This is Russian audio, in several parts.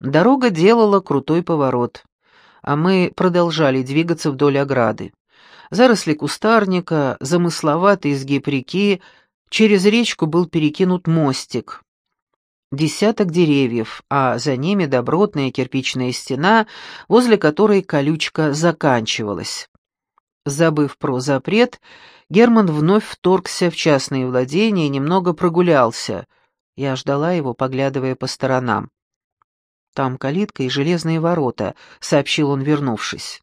Дорога делала крутой поворот, а мы продолжали двигаться вдоль ограды. Заросли кустарника, замысловатый изгиб реки, через речку был перекинут мостик. Десяток деревьев, а за ними добротная кирпичная стена, возле которой колючка заканчивалась. Забыв про запрет, Герман вновь вторгся в частные владения и немного прогулялся. Я ждала его, поглядывая по сторонам. «Там калитка и железные ворота», — сообщил он, вернувшись.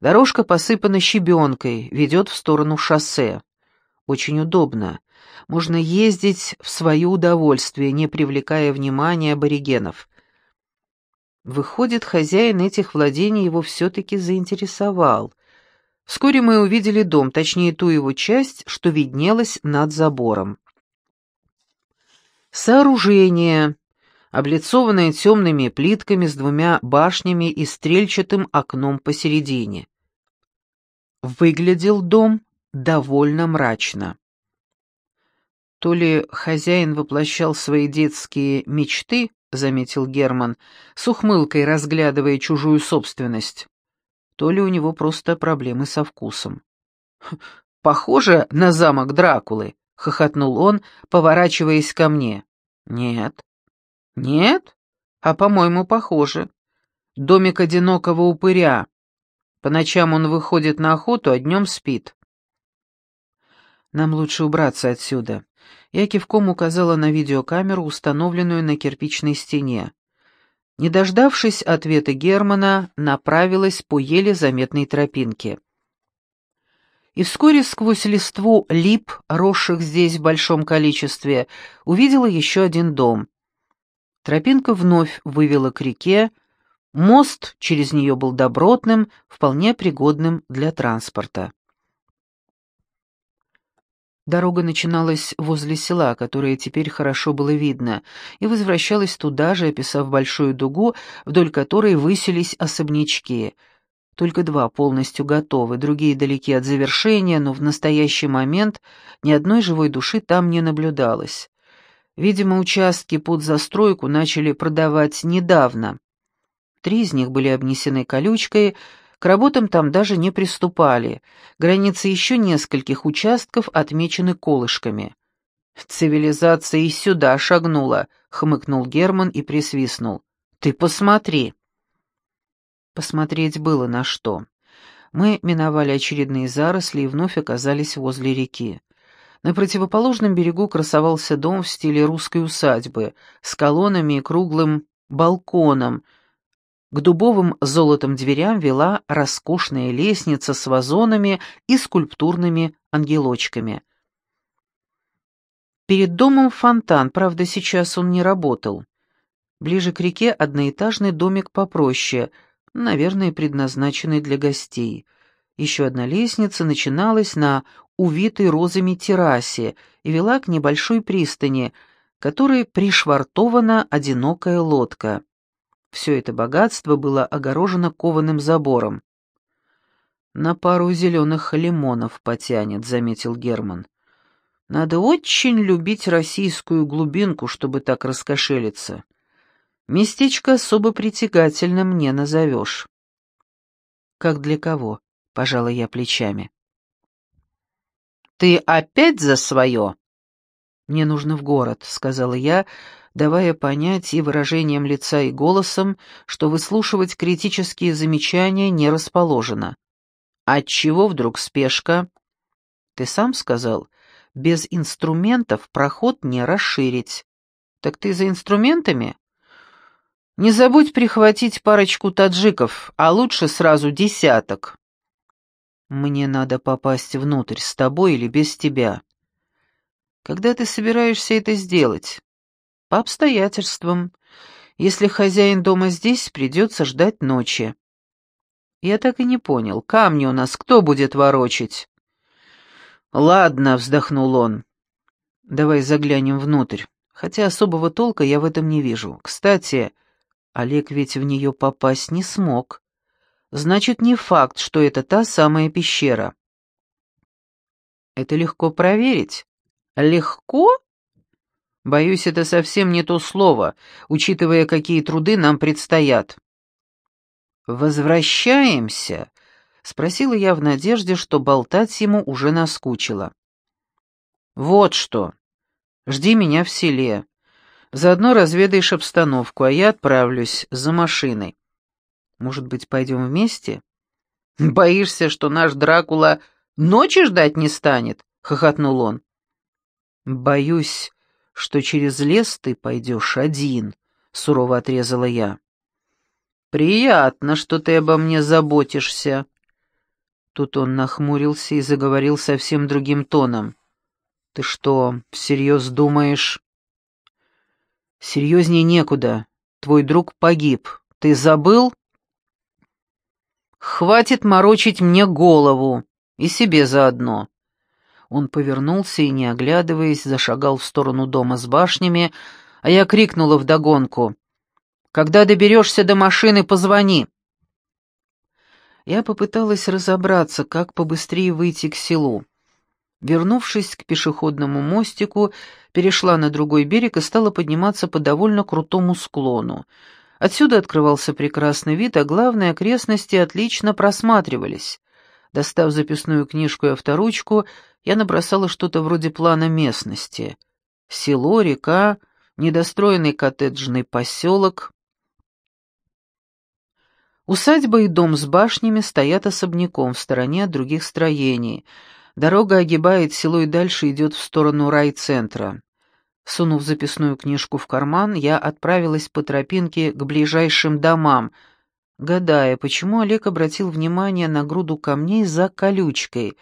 «Дорожка посыпана щебенкой, ведет в сторону шоссе. Очень удобно. Можно ездить в свое удовольствие, не привлекая внимания аборигенов». Выходит, хозяин этих владений его все-таки заинтересовал. Вскоре мы увидели дом, точнее ту его часть, что виднелась над забором. Сооружение, облицованное темными плитками с двумя башнями и стрельчатым окном посередине. Выглядел дом довольно мрачно. То ли хозяин воплощал свои детские мечты, заметил Герман, с ухмылкой разглядывая чужую собственность, то ли у него просто проблемы со вкусом. «Похоже на замок Дракулы», — хохотнул он, поворачиваясь ко мне. «Нет, «Нет? А, по-моему, похоже. Домик одинокого упыря. По ночам он выходит на охоту, а днем спит». «Нам лучше убраться отсюда». Я кивком указала на видеокамеру, установленную на кирпичной стене. Не дождавшись ответа Германа, направилась по еле заметной тропинке. И вскоре сквозь листву лип, росших здесь в большом количестве, увидела еще один дом. Тропинка вновь вывела к реке, мост через нее был добротным, вполне пригодным для транспорта. Дорога начиналась возле села, которое теперь хорошо было видно, и возвращалась туда же, описав большую дугу, вдоль которой высились особнячки. Только два полностью готовы, другие далеки от завершения, но в настоящий момент ни одной живой души там не наблюдалось. Видимо, участки под застройку начали продавать недавно. Три из них были обнесены колючкой, к работам там даже не приступали. Границы еще нескольких участков отмечены колышками. «Цивилизация и сюда шагнула», — хмыкнул Герман и присвистнул. «Ты посмотри». Посмотреть было на что. Мы миновали очередные заросли и вновь оказались возле реки. На противоположном берегу красовался дом в стиле русской усадьбы с колоннами и круглым балконом. К дубовым золотом дверям вела роскошная лестница с вазонами и скульптурными ангелочками. Перед домом фонтан, правда, сейчас он не работал. Ближе к реке одноэтажный домик попроще, наверное, предназначенный для гостей. Еще одна лестница начиналась на увитой розами террасе и вела к небольшой пристани, которой пришвартована одинокая лодка. Все это богатство было огорожено кованым забором. «На пару зеленых лимонов потянет», — заметил Герман. «Надо очень любить российскую глубинку, чтобы так раскошелиться. Местечко особо притягательным не назовешь». «Как для кого?» — пожала я плечами. «Ты опять за свое?» «Мне нужно в город», — сказала я, давая понять и выражением лица, и голосом, что выслушивать критические замечания не расположено. «Отчего вдруг спешка?» «Ты сам сказал, без инструментов проход не расширить». «Так ты за инструментами?» «Не забудь прихватить парочку таджиков, а лучше сразу десяток». Мне надо попасть внутрь, с тобой или без тебя. Когда ты собираешься это сделать? По обстоятельствам. Если хозяин дома здесь, придется ждать ночи. Я так и не понял, камни у нас кто будет ворочать? Ладно, вздохнул он. Давай заглянем внутрь. Хотя особого толка я в этом не вижу. Кстати, Олег ведь в нее попасть не смог значит не факт, что это та самая пещера. Это легко проверить. Легко? Боюсь, это совсем не то слово, учитывая, какие труды нам предстоят. «Возвращаемся?» — спросила я в надежде, что болтать ему уже наскучило. «Вот что. Жди меня в селе. Заодно разведаешь обстановку, а я отправлюсь за машиной. Может быть, пойдем вместе?» «Боишься, что наш Дракула ночи ждать не станет?» — хохотнул он. «Боюсь, что через лес ты пойдешь один», — сурово отрезала я. «Приятно, что ты обо мне заботишься». Тут он нахмурился и заговорил совсем другим тоном. «Ты что, всерьез думаешь?» «Серьезнее некуда. Твой друг погиб. Ты забыл?» «Хватит морочить мне голову. И себе заодно». Он повернулся и, не оглядываясь, зашагал в сторону дома с башнями, а я крикнула вдогонку. «Когда доберешься до машины, позвони!» Я попыталась разобраться, как побыстрее выйти к селу. Вернувшись к пешеходному мостику, перешла на другой берег и стала подниматься по довольно крутому склону. Отсюда открывался прекрасный вид, а главные окрестности отлично просматривались. Достав записную книжку и авторучку, я набросала что-то вроде плана местности. Село, река, недостроенный коттеджный поселок. Усадьба и дом с башнями стоят особняком в стороне от других строений — Дорога огибает село и дальше идет в сторону райцентра. Сунув записную книжку в карман, я отправилась по тропинке к ближайшим домам, гадая, почему Олег обратил внимание на груду камней за колючкой,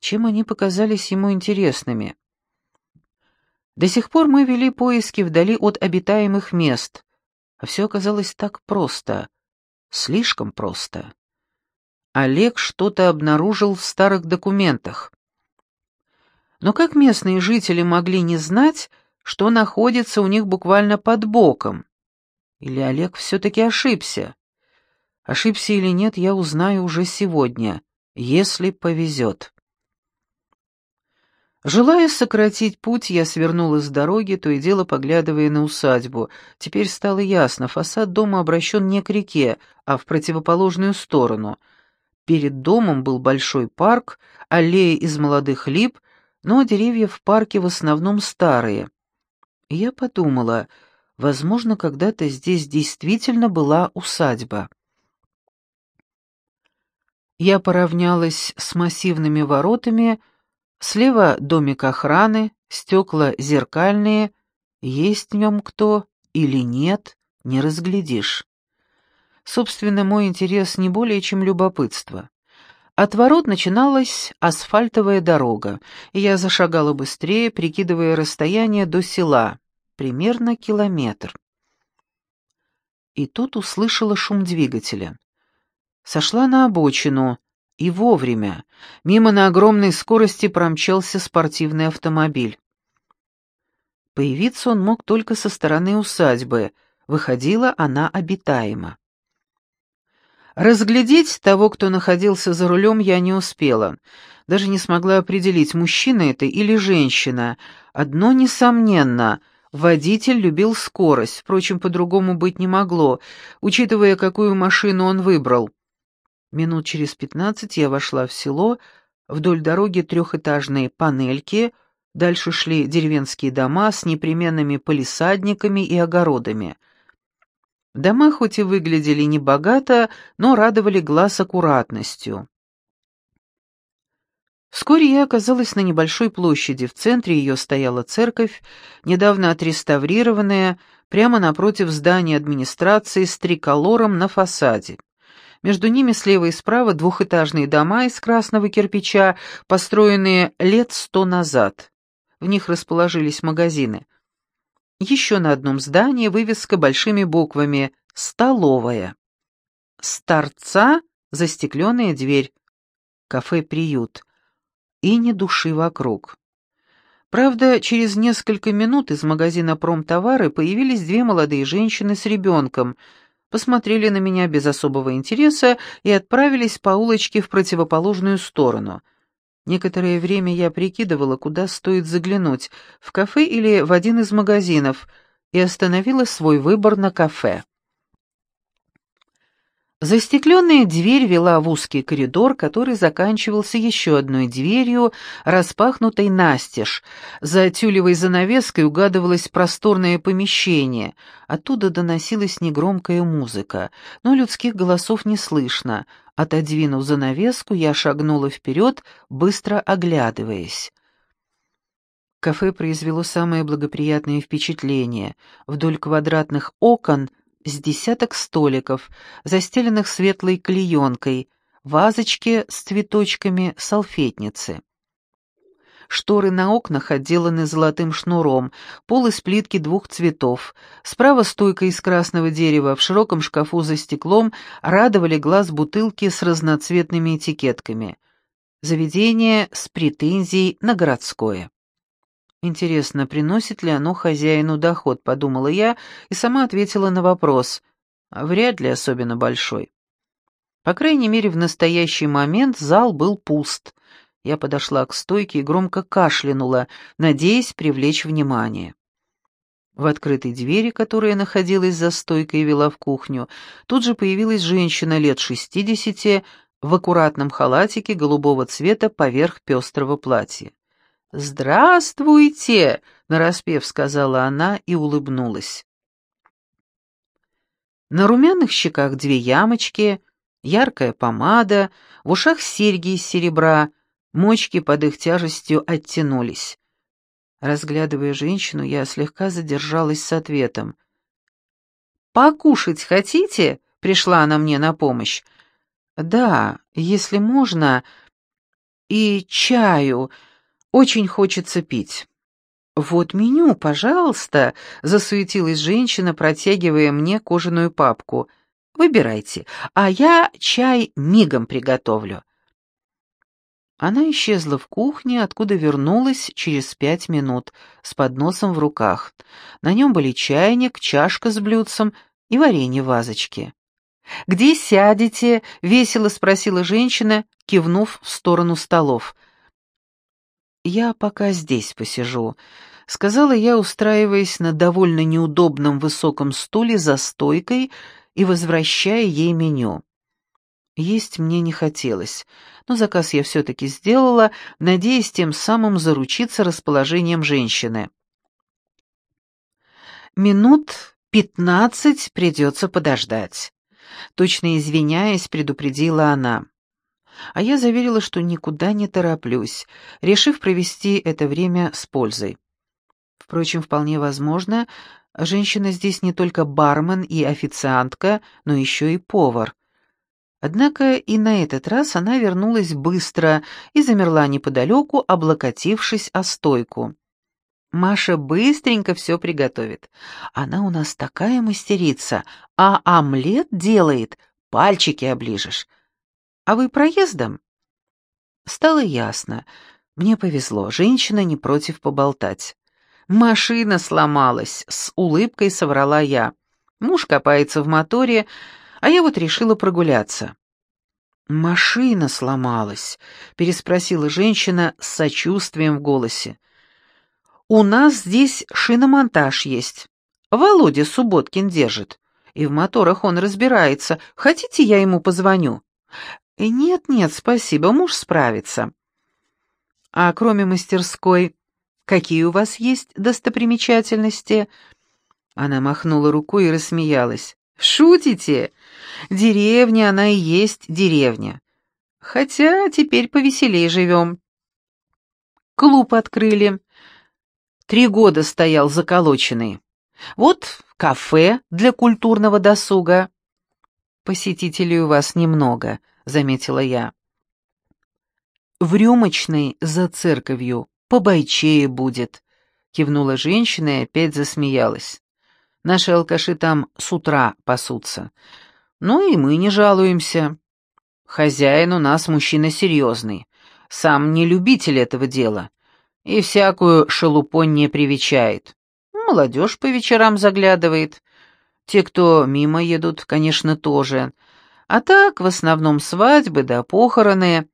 чем они показались ему интересными. До сих пор мы вели поиски вдали от обитаемых мест, а все оказалось так просто, слишком просто. Олег что-то обнаружил в старых документах. Но как местные жители могли не знать, что находится у них буквально под боком? Или Олег все-таки ошибся? Ошибся или нет, я узнаю уже сегодня, если повезет. Желая сократить путь, я свернула с дороги, то и дело поглядывая на усадьбу. Теперь стало ясно, фасад дома обращен не к реке, а в противоположную сторону — Перед домом был большой парк, аллея из молодых лип, но деревья в парке в основном старые. Я подумала, возможно, когда-то здесь действительно была усадьба. Я поравнялась с массивными воротами, слева домик охраны, стекла зеркальные, есть в нем кто или нет, не разглядишь. Собственно, мой интерес не более чем любопытство. От ворот начиналась асфальтовая дорога, и я зашагала быстрее, прикидывая расстояние до села, примерно километр. И тут услышала шум двигателя. Сошла на обочину, и вовремя. Мимо на огромной скорости промчался спортивный автомобиль. Появиться он мог только со стороны усадьбы, выходила она обитаема. Разглядеть того, кто находился за рулем, я не успела. Даже не смогла определить, мужчина это или женщина. Одно несомненно — водитель любил скорость, впрочем, по-другому быть не могло, учитывая, какую машину он выбрал. Минут через пятнадцать я вошла в село, вдоль дороги трехэтажные панельки, дальше шли деревенские дома с непременными полисадниками и огородами — Дома хоть и выглядели небогато, но радовали глаз аккуратностью. Вскоре я оказалась на небольшой площади, в центре ее стояла церковь, недавно отреставрированная, прямо напротив здания администрации с триколором на фасаде. Между ними слева и справа двухэтажные дома из красного кирпича, построенные лет сто назад. В них расположились магазины. Еще на одном здании вывеска большими буквами «Столовая». С торца застекленная дверь. Кафе-приют. И ни души вокруг. Правда, через несколько минут из магазина промтовары появились две молодые женщины с ребенком, посмотрели на меня без особого интереса и отправились по улочке в противоположную сторону. Некоторое время я прикидывала, куда стоит заглянуть, в кафе или в один из магазинов, и остановила свой выбор на кафе. Застекленная дверь вела в узкий коридор, который заканчивался еще одной дверью, распахнутой настежь. За тюлевой занавеской угадывалось просторное помещение. Оттуда доносилась негромкая музыка, но людских голосов не слышно. Отодвинув занавеску, я шагнула вперед, быстро оглядываясь. Кафе произвело самое благоприятное впечатление. Вдоль квадратных окон — с десяток столиков, застеленных светлой клеенкой, вазочки с цветочками, салфетницы. Шторы на окнах отделаны золотым шнуром, пол из плитки двух цветов. Справа стойка из красного дерева, в широком шкафу за стеклом радовали глаз бутылки с разноцветными этикетками. Заведение с претензией на городское. Интересно, приносит ли оно хозяину доход, подумала я и сама ответила на вопрос. Вряд ли особенно большой. По крайней мере, в настоящий момент зал был пуст. Я подошла к стойке и громко кашлянула, надеясь привлечь внимание. В открытой двери, которая находилась за стойкой и вела в кухню, тут же появилась женщина лет шестидесяти в аккуратном халатике голубого цвета поверх пестрого платья. «Здравствуйте!» — нараспев сказала она и улыбнулась. На румяных щеках две ямочки, яркая помада, в ушах серьги из серебра, мочки под их тяжестью оттянулись. Разглядывая женщину, я слегка задержалась с ответом. «Покушать хотите?» — пришла она мне на помощь. «Да, если можно. И чаю. Очень хочется пить». «Вот меню, пожалуйста», — засуетилась женщина, протягивая мне кожаную папку. «Выбирайте, а я чай мигом приготовлю». Она исчезла в кухне, откуда вернулась через пять минут, с подносом в руках. На нем были чайник, чашка с блюдцем и варенье в вазочке. «Где сядете?» — весело спросила женщина, кивнув в сторону столов. «Я пока здесь посижу», — сказала я, устраиваясь на довольно неудобном высоком стуле за стойкой и возвращая ей меню. Есть мне не хотелось, но заказ я все-таки сделала, надеясь тем самым заручиться расположением женщины. «Минут пятнадцать придется подождать», — точно извиняясь, предупредила она. А я заверила, что никуда не тороплюсь, решив провести это время с пользой. Впрочем, вполне возможно, женщина здесь не только бармен и официантка, но еще и повар. Однако и на этот раз она вернулась быстро и замерла неподалеку, облокотившись о стойку. Маша быстренько все приготовит. Она у нас такая мастерица, а омлет делает, пальчики оближешь. А вы проездом?» Стало ясно. Мне повезло, женщина не против поболтать. «Машина сломалась», — с улыбкой соврала я. Муж копается в моторе, а я вот решила прогуляться. «Машина сломалась», — переспросила женщина с сочувствием в голосе. «У нас здесь шиномонтаж есть. Володя Субботкин держит, и в моторах он разбирается. Хотите, я ему позвоню?» «Нет-нет, спасибо, муж справится». «А кроме мастерской, какие у вас есть достопримечательности?» Она махнула рукой и рассмеялась. «Шутите? Деревня она и есть деревня. Хотя теперь повеселее живем. Клуб открыли. Три года стоял заколоченный. Вот кафе для культурного досуга. Посетителей у вас немного, — заметила я. «В рюмочной за церковью побойчее будет», — кивнула женщина и опять засмеялась. «Наши алкаши там с утра пасутся. Ну и мы не жалуемся. Хозяин у нас мужчина серьезный, сам не любитель этого дела, и всякую шелупонь не привечает. Молодежь по вечерам заглядывает. Те, кто мимо едут, конечно, тоже». А так, в основном свадьбы да похороны.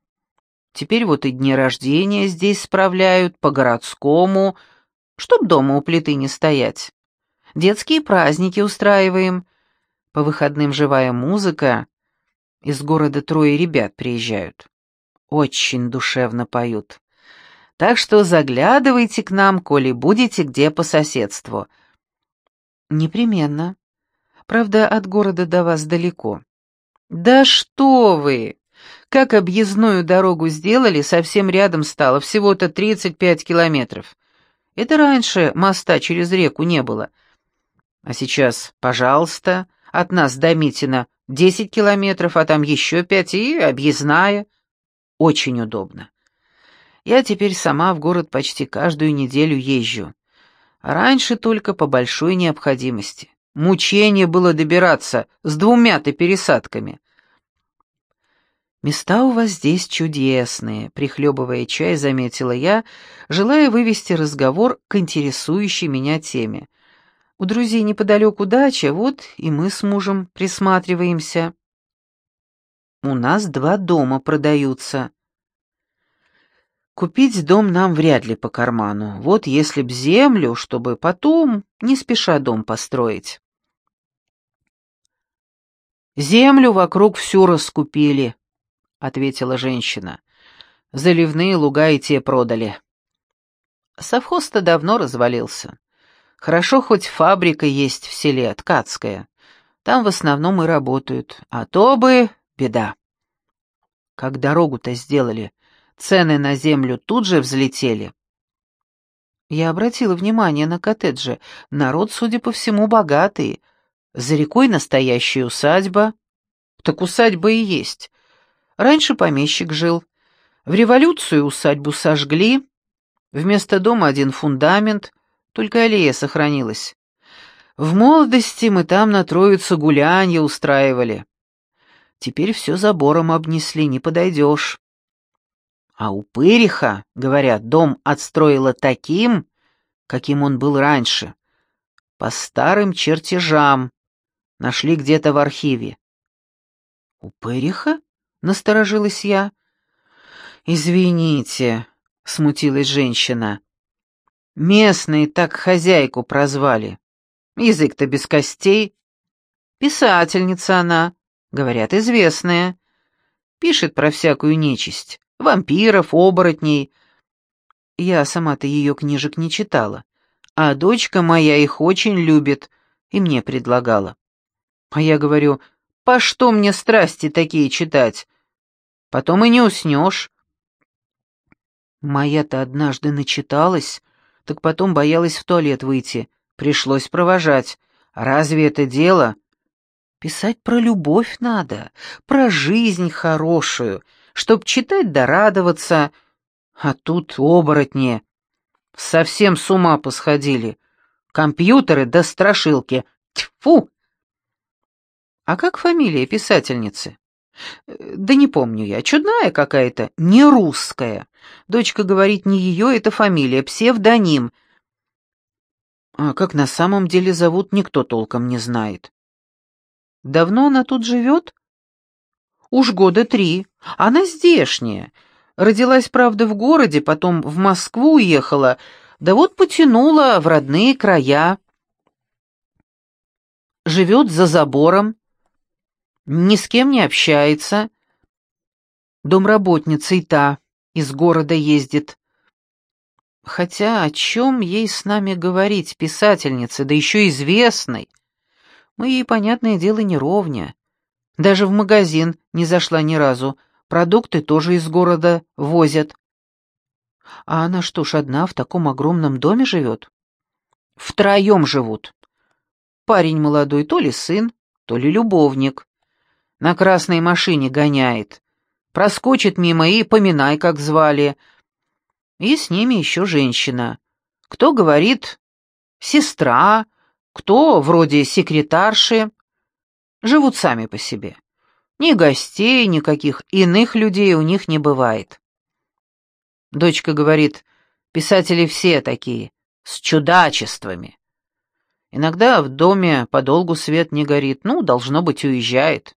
Теперь вот и дни рождения здесь справляют, по-городскому, чтоб дома у плиты не стоять. Детские праздники устраиваем. По выходным живая музыка. Из города трое ребят приезжают. Очень душевно поют. Так что заглядывайте к нам, коли будете где по соседству. Непременно. Правда, от города до вас далеко. Да что вы! Как объездную дорогу сделали, совсем рядом стало, всего-то 35 километров. Это раньше моста через реку не было. А сейчас, пожалуйста, от нас до Митина 10 километров, а там еще пять и объездная. Очень удобно. Я теперь сама в город почти каждую неделю езжу. Раньше только по большой необходимости. Мучение было добираться с двумя-то пересадками. «Места у вас здесь чудесные», — прихлебывая чай, заметила я, желая вывести разговор к интересующей меня теме. «У друзей неподалеку дача, вот и мы с мужем присматриваемся». «У нас два дома продаются», Купить дом нам вряд ли по карману. Вот если б землю, чтобы потом не спеша дом построить. Землю вокруг всю раскупили, — ответила женщина. Заливные луга и те продали. Совхоз-то давно развалился. Хорошо, хоть фабрика есть в селе, ткацкая. Там в основном и работают, а то бы беда. Как дорогу-то сделали, Цены на землю тут же взлетели. Я обратила внимание на коттеджи. Народ, судя по всему, богатый. За рекой настоящая усадьба. Так усадьба и есть. Раньше помещик жил. В революцию усадьбу сожгли. Вместо дома один фундамент, только аллея сохранилась. В молодости мы там на Троицу гулянье устраивали. Теперь все забором обнесли, не подойдешь. А у Пыриха, говорят, дом отстроила таким, каким он был раньше, по старым чертежам, нашли где-то в архиве. «У Пыриха?» — насторожилась я. «Извините», — смутилась женщина. «Местные так хозяйку прозвали. Язык-то без костей. Писательница она, говорят, известная. Пишет про всякую нечисть вампиров, оборотней. Я сама-то ее книжек не читала, а дочка моя их очень любит и мне предлагала. А я говорю, по что мне страсти такие читать? Потом и не уснешь. Моя-то однажды начиталась, так потом боялась в туалет выйти, пришлось провожать. Разве это дело? Писать про любовь надо, про жизнь хорошую — чтоб читать да радоваться, а тут оборотни. Совсем с ума посходили. Компьютеры да страшилки. Тьфу! А как фамилия писательницы? Да не помню я, чудная какая-то, не русская. Дочка говорит, не ее это фамилия, псевдоним. А как на самом деле зовут, никто толком не знает. Давно она тут живет? Уж года три. Она здешняя. Родилась, правда, в городе, потом в Москву уехала, да вот потянула в родные края. Живет за забором, ни с кем не общается. Домработница и та из города ездит. Хотя о чем ей с нами говорить, писательница, да еще известной? Мы ей, понятное дело, не ровня. Даже в магазин не зашла ни разу. Продукты тоже из города возят. А она что ж одна в таком огромном доме живет? Втроем живут. Парень молодой то ли сын, то ли любовник. На красной машине гоняет. Проскочит мимо и поминай, как звали. И с ними еще женщина. Кто говорит «сестра», кто вроде секретарши. Живут сами по себе. Ни гостей, никаких иных людей у них не бывает. Дочка говорит, писатели все такие, с чудачествами. Иногда в доме подолгу свет не горит, ну, должно быть, уезжает.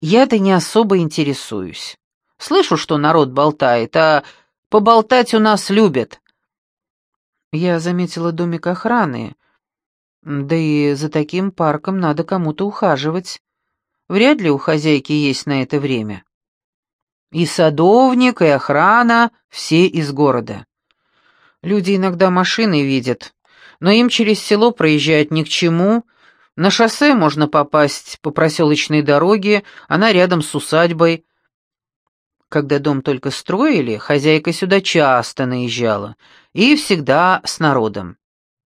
Я-то не особо интересуюсь. Слышу, что народ болтает, а поболтать у нас любят». Я заметила домик охраны. Да и за таким парком надо кому-то ухаживать. Вряд ли у хозяйки есть на это время. И садовник, и охрана — все из города. Люди иногда машины видят, но им через село проезжать ни к чему. На шоссе можно попасть по проселочной дороге, она рядом с усадьбой. Когда дом только строили, хозяйка сюда часто наезжала, и всегда с народом.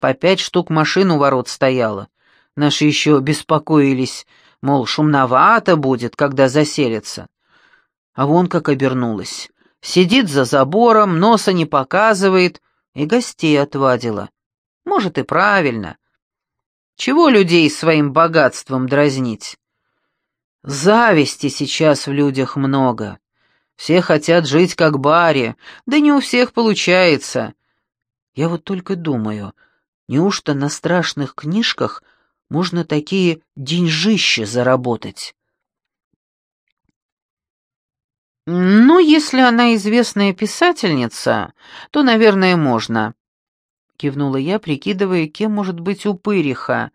По пять штук машин у ворот стояло. Наши еще беспокоились, мол, шумновато будет, когда заселятся. А вон как обернулась. Сидит за забором, носа не показывает, и гостей отвадила. Может, и правильно. Чего людей своим богатством дразнить? Зависти сейчас в людях много. Все хотят жить как баре, да не у всех получается. Я вот только думаю, неужто на страшных книжках можно такие деньжища заработать? «Ну, если она известная писательница, то, наверное, можно», — кивнула я, прикидывая, кем может быть упыриха.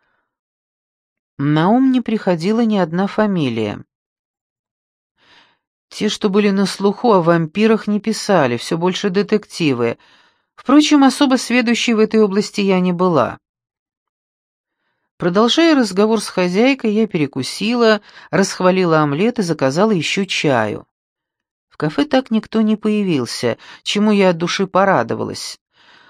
На ум не приходила ни одна фамилия. Те, что были на слуху о вампирах, не писали, все больше детективы. Впрочем, особо сведущей в этой области я не была. Продолжая разговор с хозяйкой, я перекусила, расхвалила омлет и заказала еще чаю кафе так никто не появился, чему я от души порадовалась.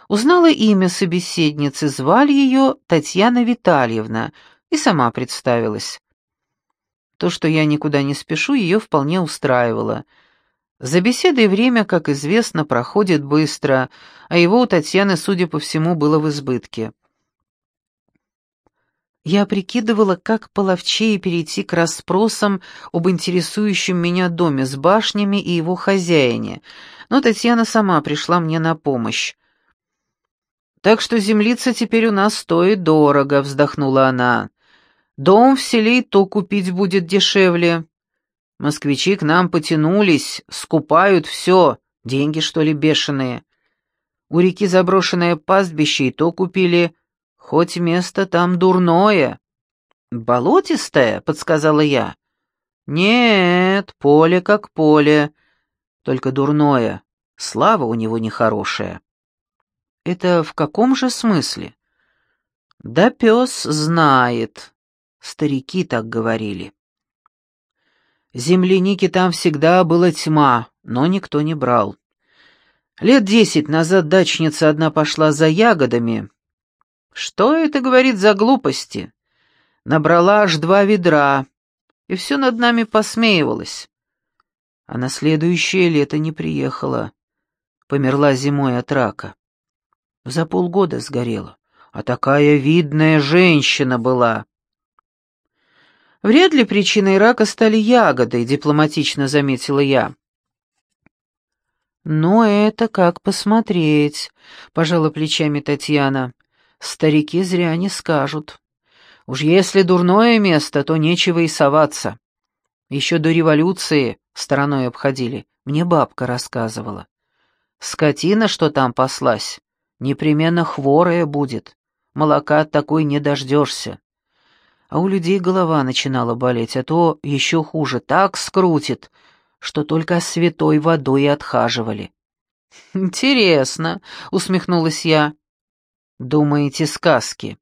Узнала имя собеседницы, звали ее Татьяна Витальевна, и сама представилась. То, что я никуда не спешу, ее вполне устраивало. За беседой время, как известно, проходит быстро, а его у Татьяны, судя по всему, было в избытке. Я прикидывала, как половчее перейти к расспросам об интересующем меня доме с башнями и его хозяине, но Татьяна сама пришла мне на помощь. «Так что землица теперь у нас стоит дорого», — вздохнула она. «Дом в селе то купить будет дешевле. Москвичи к нам потянулись, скупают все, деньги, что ли, бешеные. У реки заброшенное пастбище и то купили, Хоть место там дурное. Болотистое, подсказала я. Нет, поле как поле, только дурное. Слава у него нехорошая. Это в каком же смысле? Да пес знает. Старики так говорили. Земляники там всегда была тьма, но никто не брал. Лет десять назад дачница одна пошла за ягодами, что это, говорит, за глупости? Набрала аж два ведра, и все над нами посмеивалась. А на следующее лето не приехала. Померла зимой от рака. За полгода сгорела, а такая видная женщина была. Вряд ли причиной рака стали ягоды, дипломатично заметила я. «Но это как посмотреть», — пожала плечами Татьяна. Старики зря не скажут. Уж если дурное место, то нечего и соваться. Еще до революции стороной обходили, мне бабка рассказывала. Скотина, что там паслась, непременно хворая будет, молока от такой не дождешься. А у людей голова начинала болеть, а то еще хуже, так скрутит, что только святой водой отхаживали. «Интересно», — усмехнулась я. Думаете, сказки?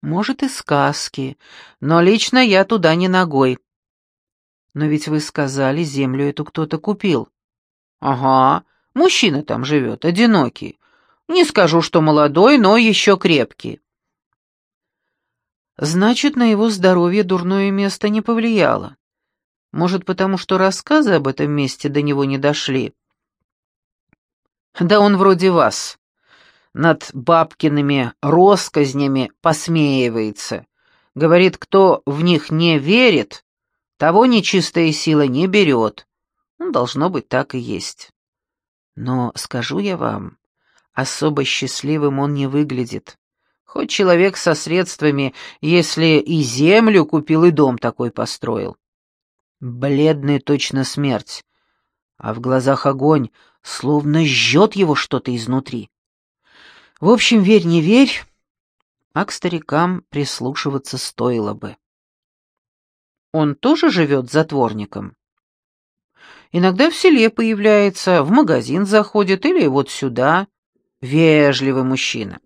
Может, и сказки, но лично я туда не ногой. Но ведь вы сказали, землю эту кто-то купил. Ага, мужчина там живет, одинокий. Не скажу, что молодой, но еще крепкий. Значит, на его здоровье дурное место не повлияло. Может, потому что рассказы об этом месте до него не дошли? Да он вроде вас над бабкиными росказнями посмеивается. Говорит, кто в них не верит, того нечистая сила не берет. Ну, должно быть, так и есть. Но, скажу я вам, особо счастливым он не выглядит. Хоть человек со средствами, если и землю купил, и дом такой построил. Бледный точно смерть. а в глазах огонь, словно жжет его что-то изнутри. В общем, верь, не верь, а к старикам прислушиваться стоило бы. Он тоже живет затворником? Иногда в селе появляется, в магазин заходит или вот сюда. Вежливый мужчина.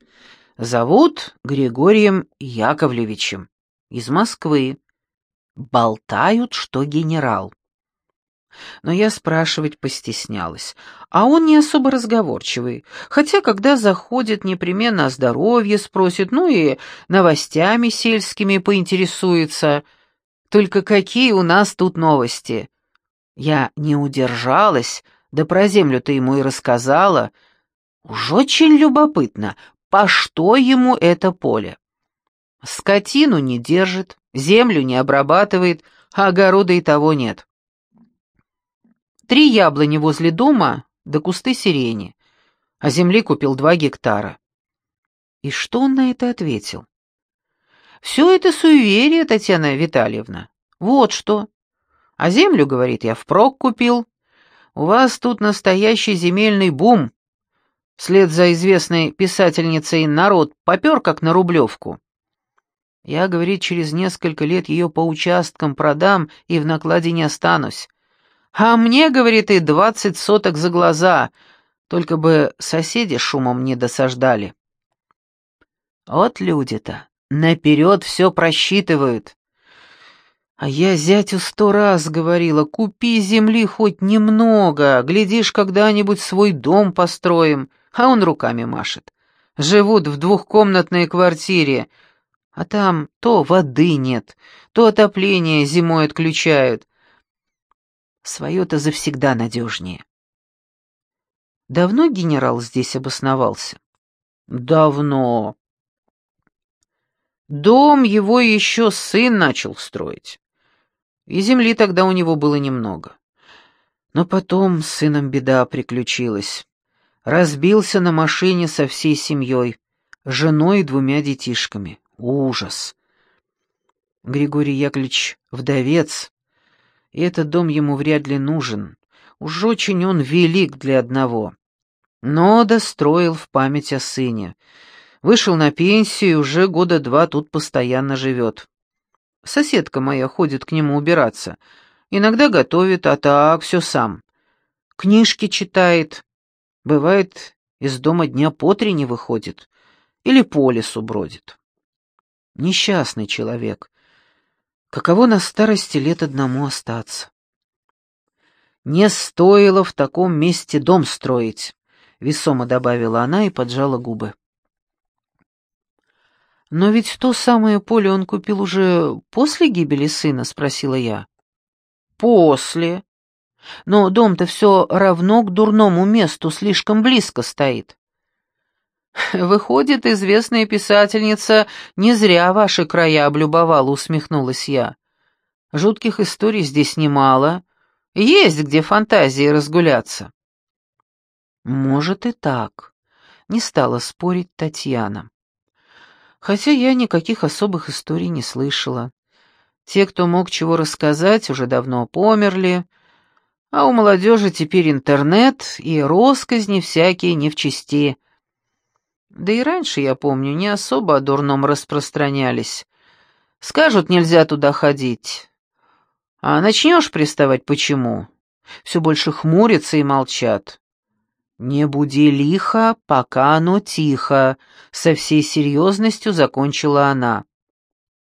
Зовут Григорием Яковлевичем. Из Москвы. Болтают, что генерал. Но я спрашивать постеснялась. А он не особо разговорчивый, хотя когда заходит, непременно о здоровье спросит, ну и новостями сельскими поинтересуется. Только какие у нас тут новости? Я не удержалась, да про землю-то ему и рассказала. Уж очень любопытно, по что ему это поле. Скотину не держит, землю не обрабатывает, а огорода и того нет. Три яблони возле дома да кусты сирени, а земли купил два гектара. И что он на это ответил? «Все это суеверие, Татьяна Витальевна. Вот что. А землю, говорит, я впрок купил. У вас тут настоящий земельный бум. Вслед за известной писательницей народ попер как на Рублевку. Я, говорит, через несколько лет ее по участкам продам и в накладе не останусь. А мне, говорит, и двадцать соток за глаза, только бы соседи шумом не досаждали. Вот люди-то наперед все просчитывают. А я зятю сто раз говорила, купи земли хоть немного, глядишь, когда-нибудь свой дом построим, а он руками машет. Живут в двухкомнатной квартире, а там то воды нет, то отопление зимой отключают. Свое-то завсегда надежнее. Давно генерал здесь обосновался? Давно. Дом его еще сын начал строить и земли тогда у него было немного. Но потом с сыном беда приключилась. Разбился на машине со всей семьей, женой и двумя детишками. Ужас! Григорий Яковлевич вдовец, и этот дом ему вряд ли нужен. Уж очень он велик для одного. Но достроил в память о сыне. Вышел на пенсию и уже года два тут постоянно живет. Соседка моя ходит к нему убираться. Иногда готовит, а так все сам. Книжки читает. Бывает, из дома дня по три не выходит. Или по лесу бродит. Несчастный человек. Каково на старости лет одному остаться? «Не стоило в таком месте дом строить», — весомо добавила она и поджала губы. «Но ведь то самое поле он купил уже после гибели сына?» — спросила я. «После. Но дом-то все равно к дурному месту слишком близко стоит». «Выходит, известная писательница не зря ваши края облюбовала», — усмехнулась я. «Жутких историй здесь немало. Есть где фантазии разгуляться». «Может и так», — не стала спорить Татьяна хотя я никаких особых историй не слышала. Те, кто мог чего рассказать, уже давно померли, а у молодежи теперь интернет и росказни всякие не в чести. Да и раньше, я помню, не особо о дурном распространялись. Скажут, нельзя туда ходить. А начнешь приставать почему? Все больше хмурятся и молчат. «Не буди лихо, пока оно тихо», — со всей серьезностью закончила она.